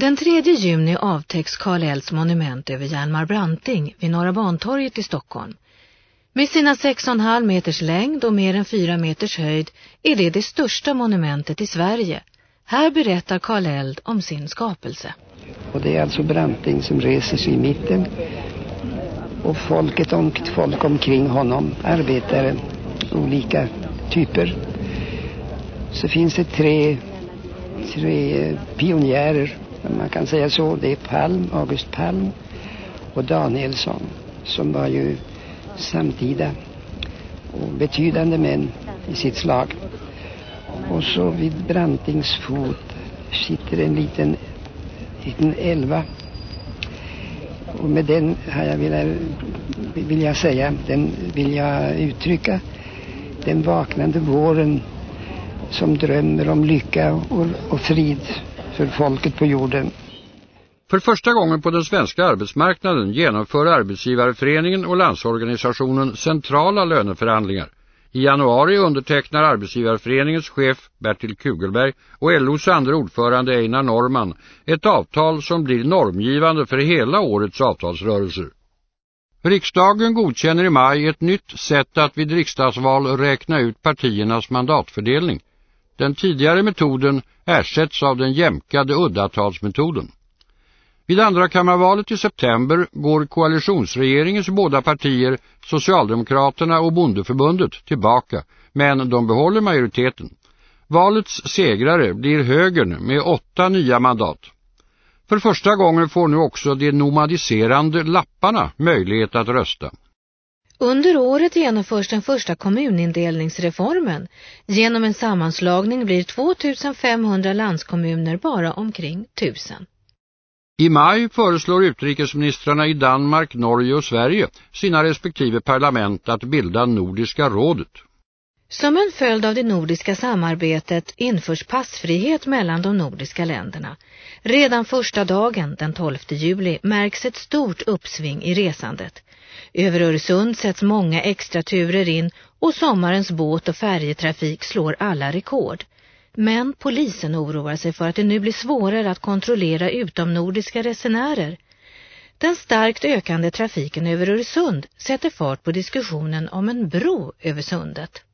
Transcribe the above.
Den 3 juni avtäcks Karl Els monument över Hjalmar Branting vid Norra Bantorget i Stockholm. Med sina 6,5 meters längd och mer än 4 meters höjd är det det största monumentet i Sverige. Här berättar Karl Eld om sin skapelse. Och det är alltså Branting som reser sig i mitten och folket om, folk omkring honom, arbetare, olika typer. Så finns det tre, tre pionjärer, man kan säga så. Det är Palm, August Palm och Danielsson som var ju samtida och betydande män i sitt slag. Och så vid Brantings fot sitter en liten, liten elva. Och med den har jag velat, vill jag säga, den vill jag uttrycka den vaknande våren som drömmer om lycka och, och frid för folket på jorden. För första gången på den svenska arbetsmarknaden genomför Arbetsgivareföreningen och Landsorganisationen centrala löneförhandlingar. I januari undertecknar Arbetsgivareföreningens chef Bertil Kugelberg och LOs andra ordförande Einar Norman ett avtal som blir normgivande för hela årets avtalsrörelser. Riksdagen godkänner i maj ett nytt sätt att vid riksdagsval räkna ut partiernas mandatfördelning. Den tidigare metoden ersätts av den jämkade uddatalsmetoden. Vid andra kammarvalet i september går koalitionsregeringens båda partier, Socialdemokraterna och Bondeförbundet, tillbaka, men de behåller majoriteten. Valets segrare blir högern med åtta nya mandat. För första gången får nu också de nomadiserande lapparna möjlighet att rösta. Under året genomförs den första kommunindelningsreformen. Genom en sammanslagning blir 2500 landskommuner bara omkring 1000. I maj föreslår utrikesministrarna i Danmark, Norge och Sverige sina respektive parlament att bilda Nordiska rådet. Som en följd av det nordiska samarbetet införs passfrihet mellan de nordiska länderna. Redan första dagen, den 12 juli, märks ett stort uppsving i resandet. Över Öresund sätts många extra turer in och sommarens båt- och färjetrafik slår alla rekord. Men polisen oroar sig för att det nu blir svårare att kontrollera utomnordiska resenärer. Den starkt ökande trafiken över Öresund sätter fart på diskussionen om en bro över sundet.